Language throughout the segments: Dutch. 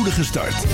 spoedige start.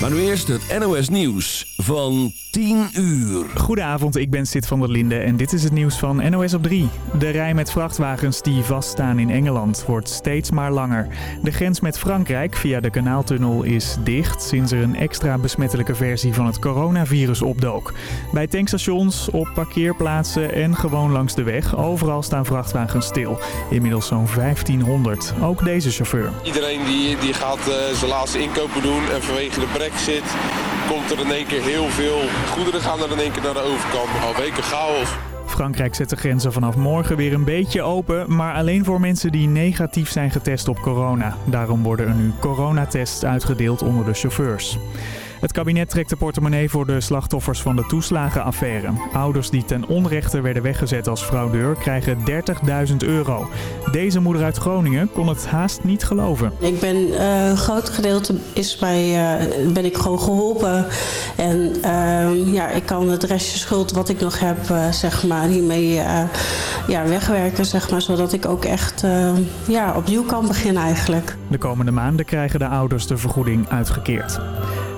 Maar nu eerst het NOS Nieuws van 10 uur. Goedenavond, ik ben Sid van der Linde en dit is het nieuws van NOS op 3. De rij met vrachtwagens die vaststaan in Engeland wordt steeds maar langer. De grens met Frankrijk via de kanaaltunnel is dicht sinds er een extra besmettelijke versie van het coronavirus opdook. Bij tankstations, op parkeerplaatsen en gewoon langs de weg, overal staan vrachtwagens stil. Inmiddels zo'n 1500, ook deze chauffeur. Iedereen die, die gaat uh, zijn laatste doen en vanwege de brexit komt er in één keer heel veel goederen gaan er in één keer naar de overkant. Al weken chaos. Frankrijk zet de grenzen vanaf morgen weer een beetje open, maar alleen voor mensen die negatief zijn getest op corona. Daarom worden er nu coronatests uitgedeeld onder de chauffeurs. Het kabinet trekt de portemonnee voor de slachtoffers van de toeslagenaffaire. Ouders die ten onrechte werden weggezet als fraudeur krijgen 30.000 euro. Deze moeder uit Groningen kon het haast niet geloven. Ik ben uh, een groot gedeelte is bij, uh, ben ik gewoon geholpen. En uh, ja, ik kan het restje schuld wat ik nog heb, zeg maar, hiermee ja, wegwerken, zeg maar. Zodat ik ook echt ja, opnieuw kan beginnen eigenlijk. De komende maanden krijgen de ouders de vergoeding uitgekeerd.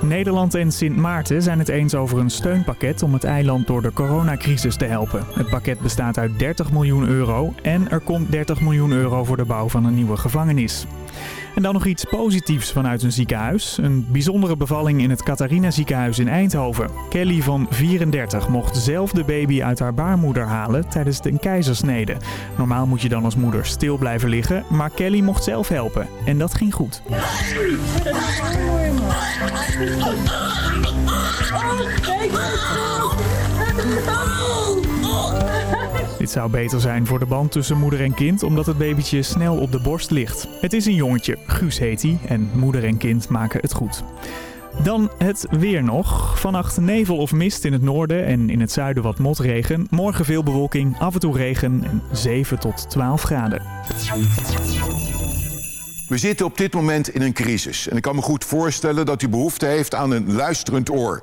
Nederland en Sint Maarten zijn het eens over een steunpakket om het eiland door de coronacrisis te helpen. Het pakket bestaat uit 30 miljoen euro en er komt 30 miljoen euro voor de bouw van een nieuwe gevangenis. En dan nog iets positiefs vanuit een ziekenhuis. Een bijzondere bevalling in het Catharina ziekenhuis in Eindhoven. Kelly van 34 mocht zelf de baby uit haar baarmoeder halen tijdens de keizersnede. Normaal moet je dan als moeder stil blijven liggen, maar Kelly mocht zelf helpen. En dat ging goed. Dit zou beter zijn voor de band tussen moeder en kind, omdat het babytje snel op de borst ligt. Het is een jongetje, Guus heet hij, en moeder en kind maken het goed. Dan het weer nog. Vannacht nevel of mist in het noorden en in het zuiden wat motregen. Morgen veel bewolking, af en toe regen en 7 tot 12 graden. We zitten op dit moment in een crisis. En ik kan me goed voorstellen dat u behoefte heeft aan een luisterend oor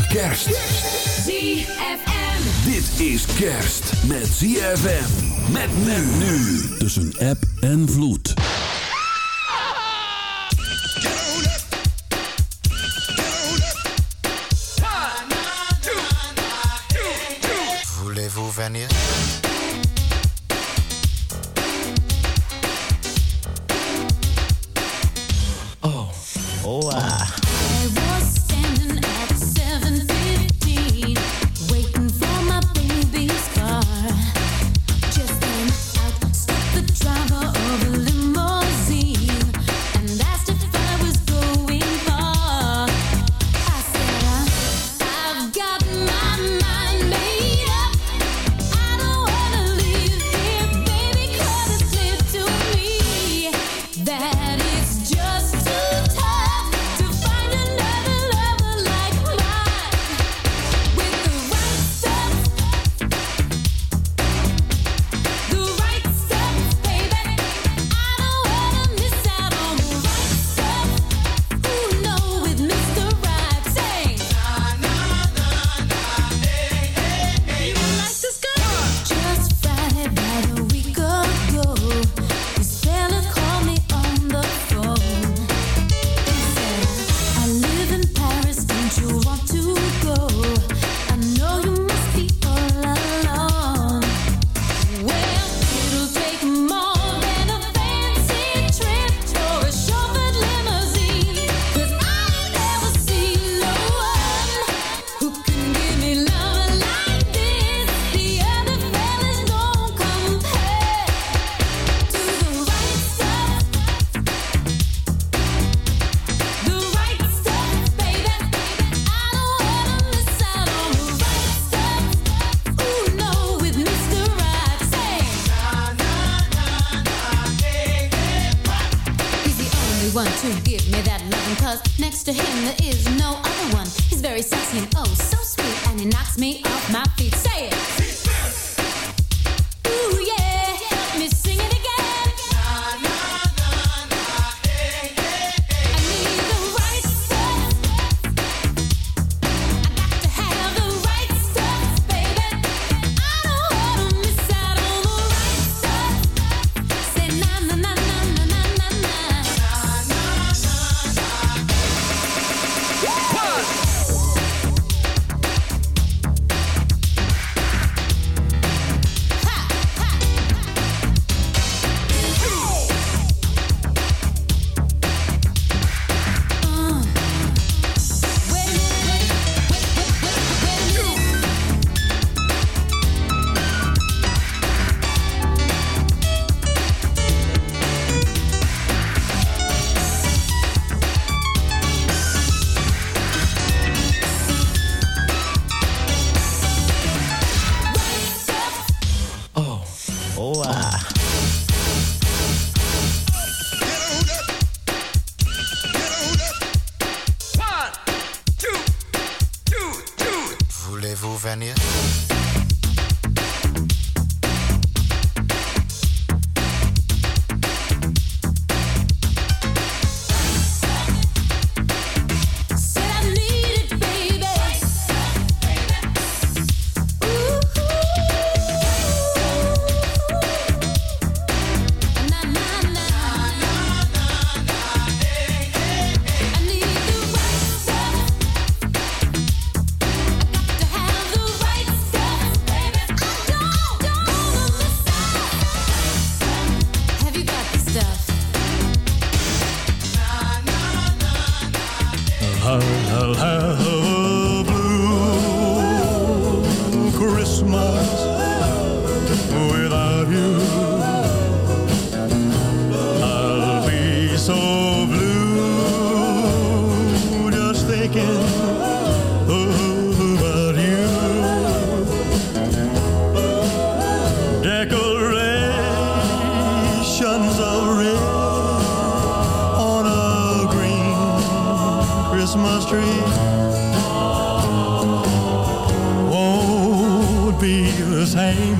Kerst. ZFM. Dit is kerst met ZFM. Met men nu. Tussen app en vloed. Voulez-vous venir? Oh, oh ah.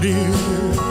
dear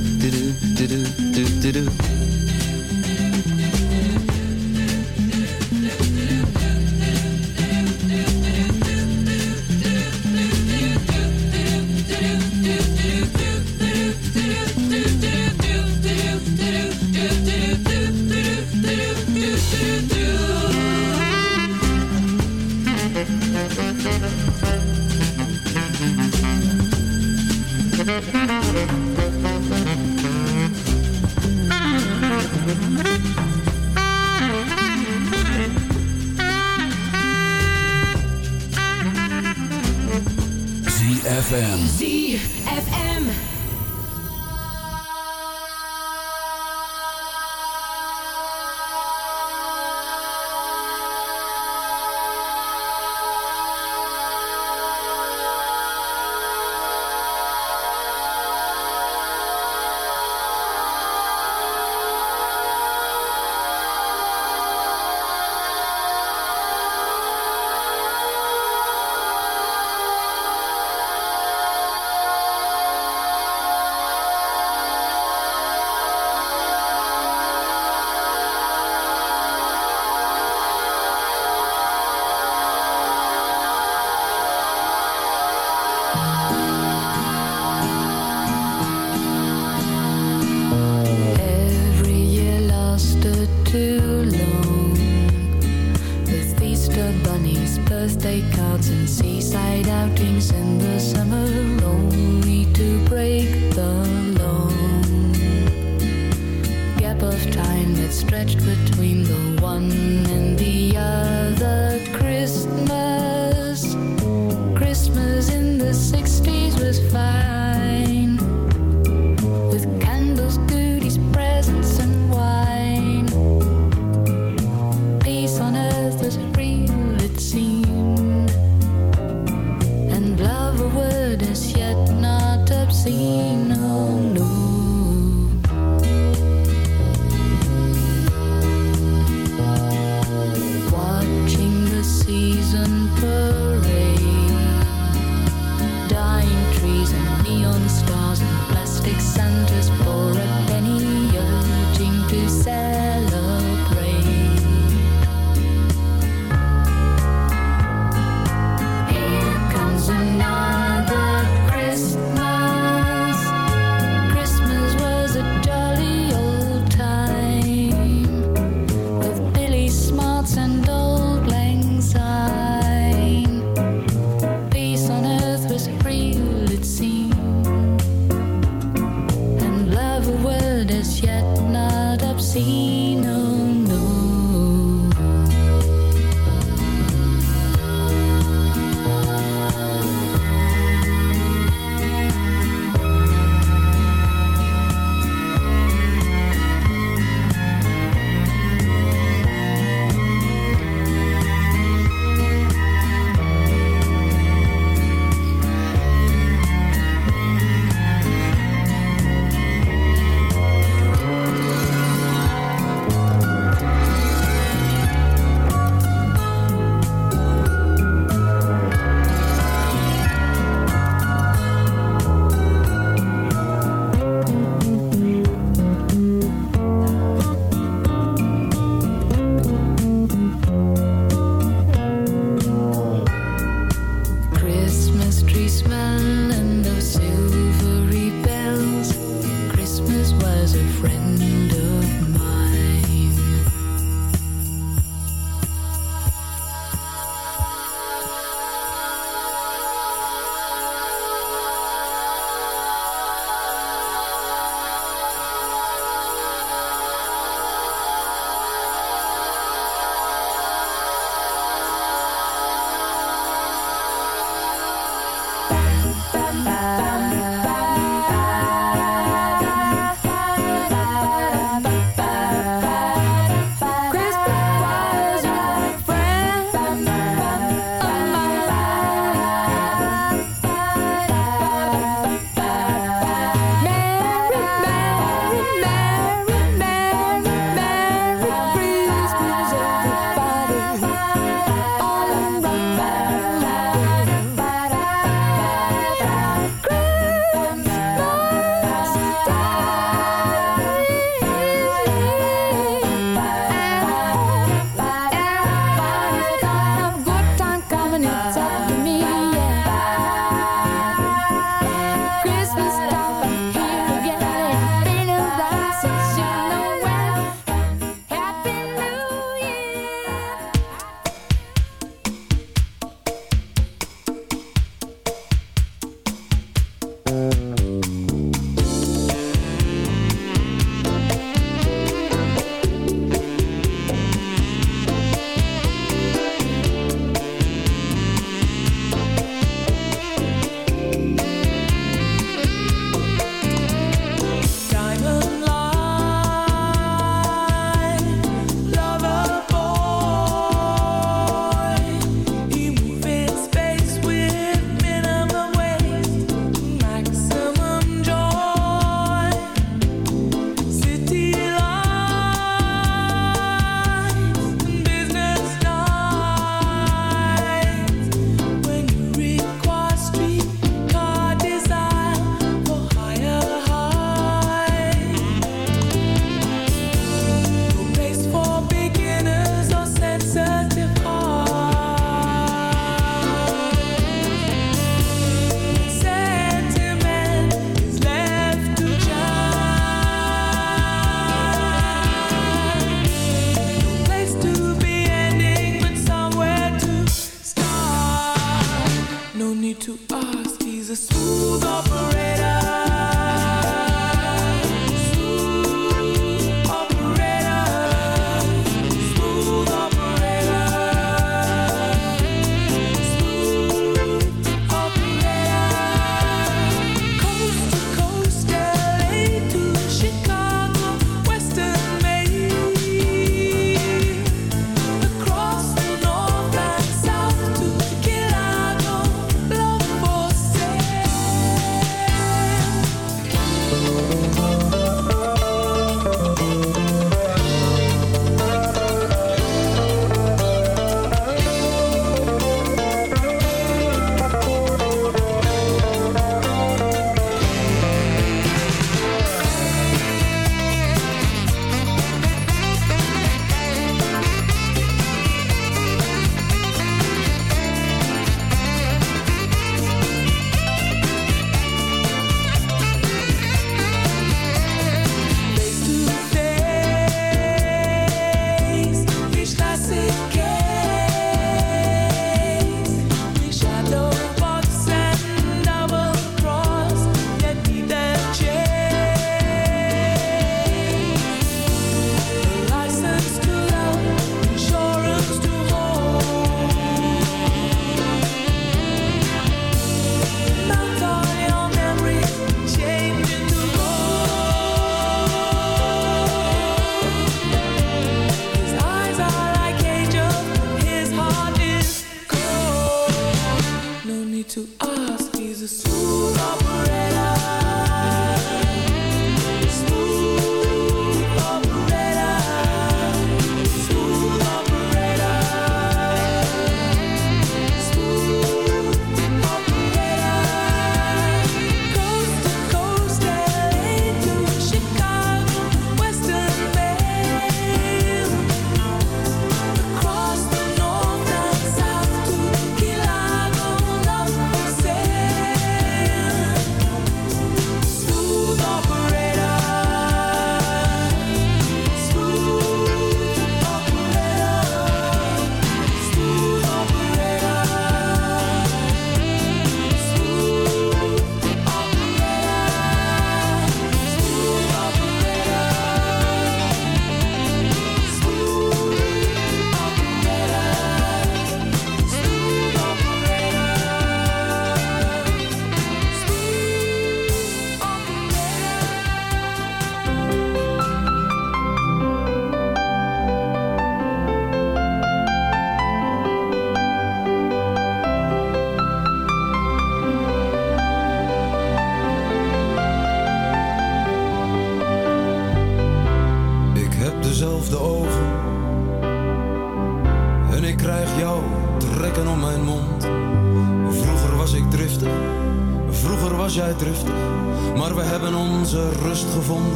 do do do do do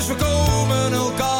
dus we komen elkaar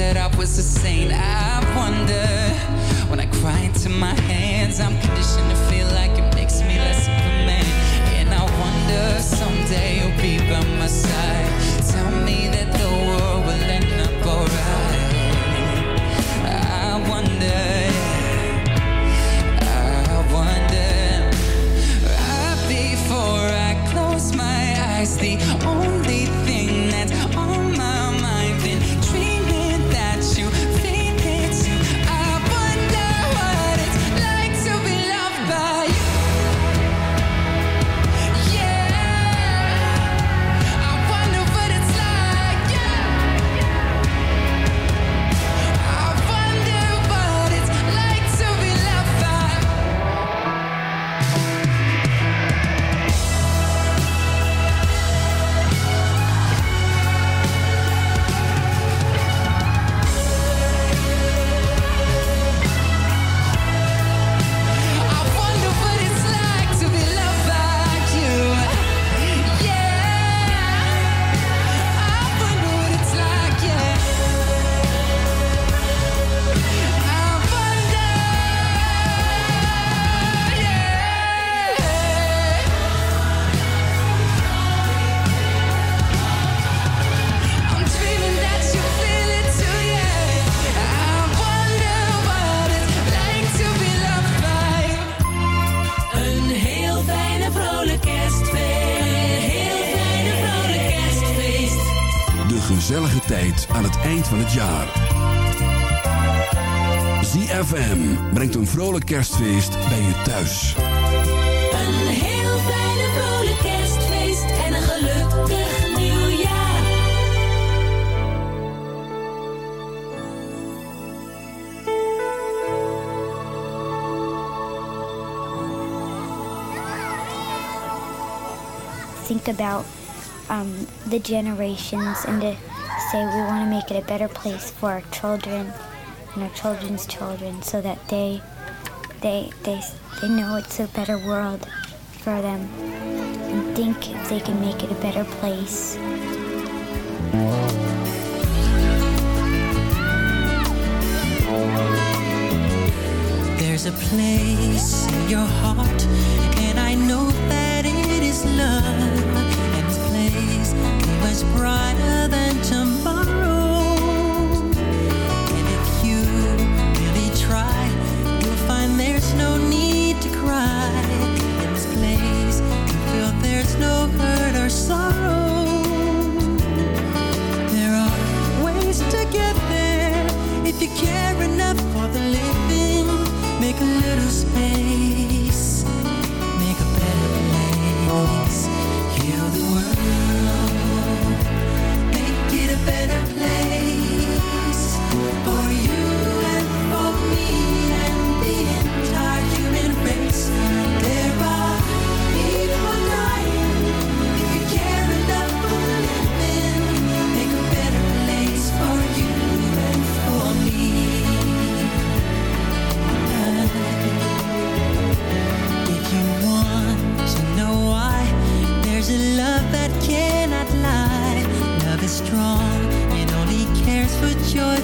said I was a saint. I wonder when I cry into my hands, I'm conditioned to kerstfeest bij je thuis. Een heel fijne vrolijk kerstfeest en een gelukkig nieuwjaar. Think about um, the generations and to say we want to make it a better place for our children and our children's children so that they they they they know it's a better world for them and think they can make it a better place. There's a place in your heart, and I know that it is love. And this place was brighter than tomorrow can't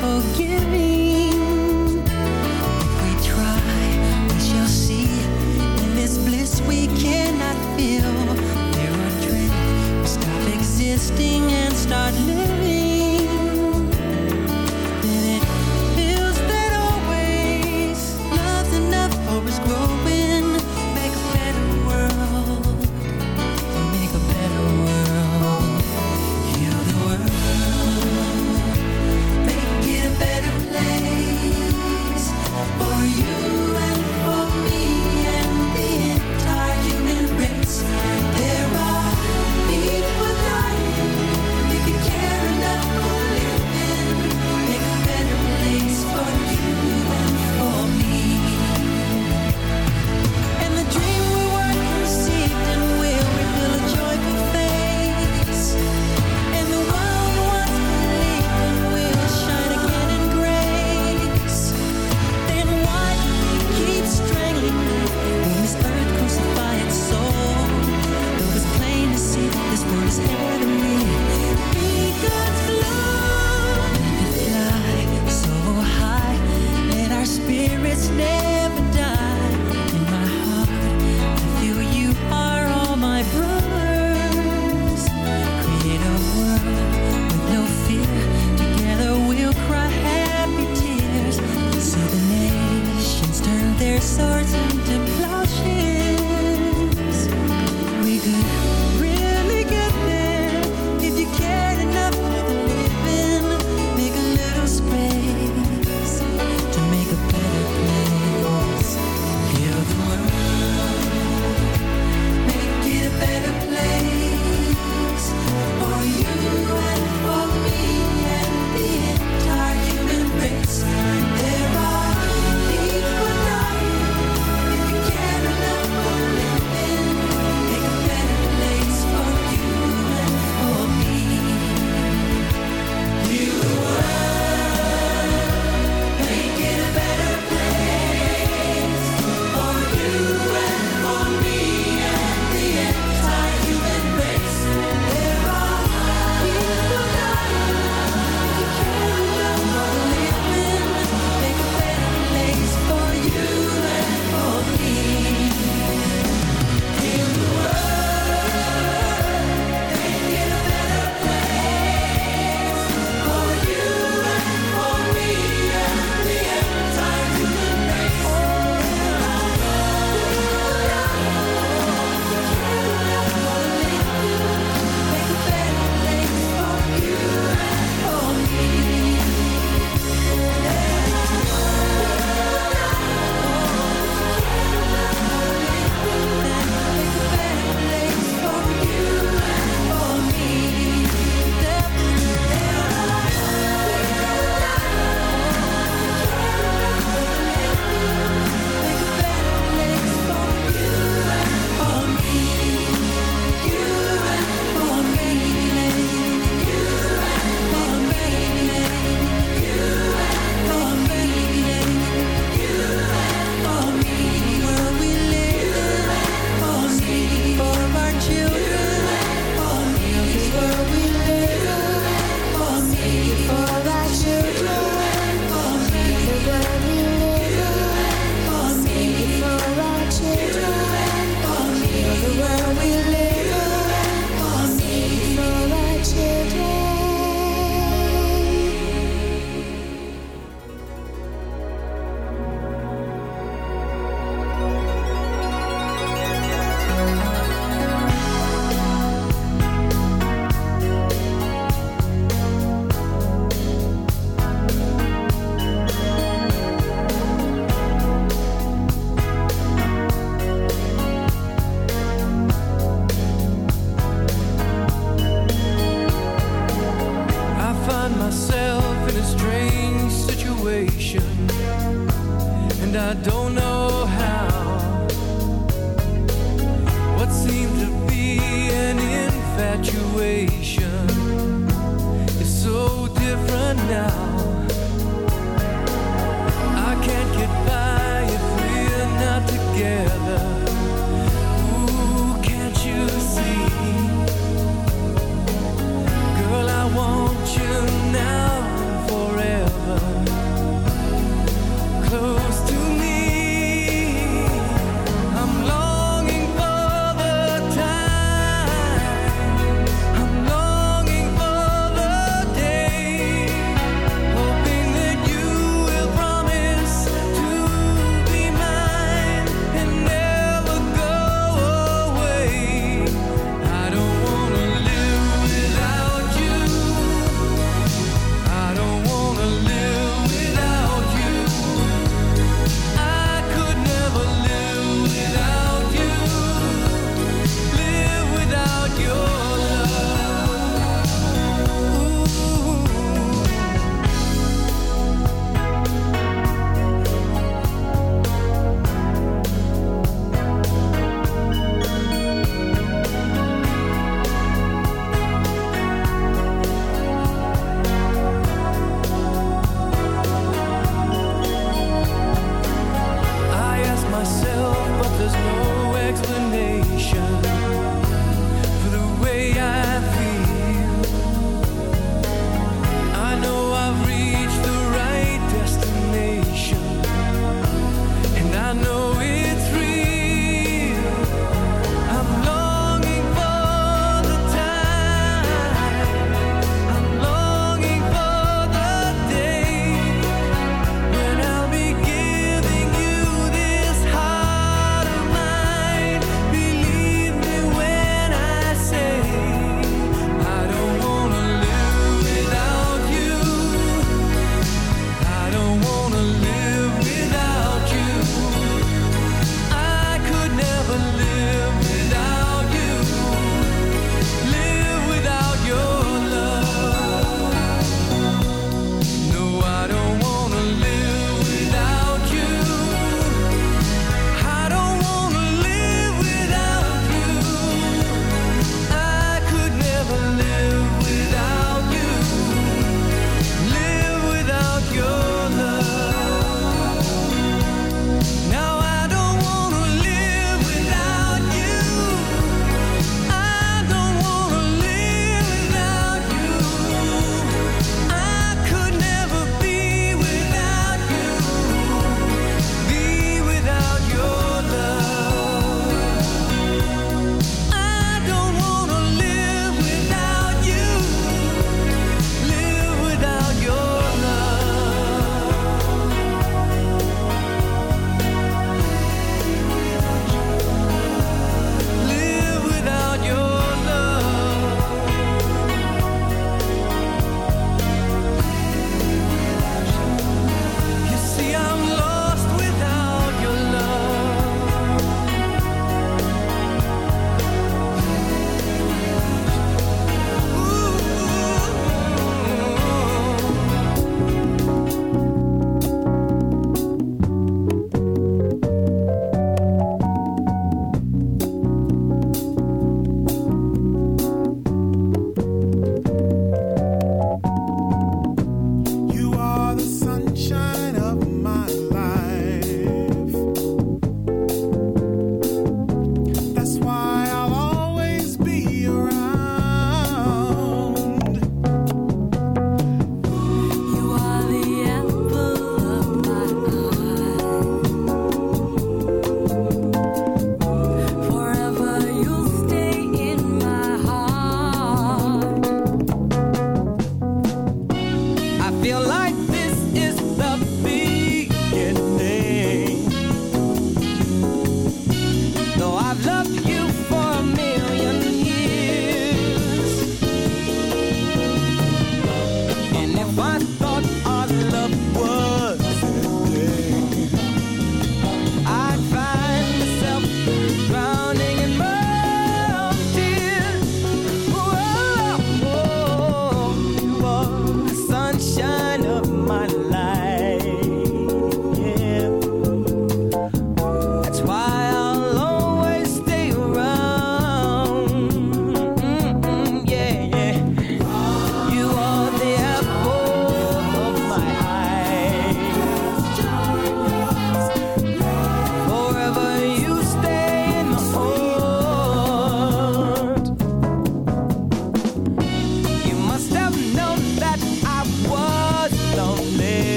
forgive me.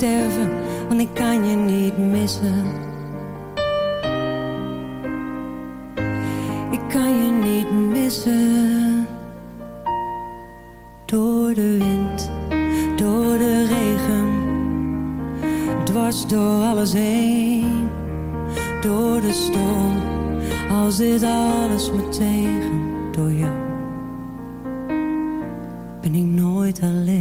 sterven, want ik kan je niet missen. Ik kan je niet missen. Door de wind, door de regen, dwars door alles heen. Door de storm, als dit alles me tegen, door jou ben ik nooit alleen.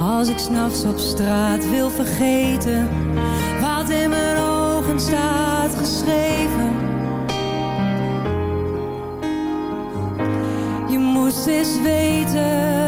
Als ik s'nachts op straat wil vergeten Wat in mijn ogen staat geschreven. Je moest eens weten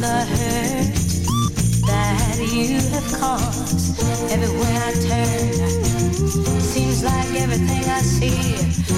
the hurt that you have caused everywhere I turn. Seems like everything I see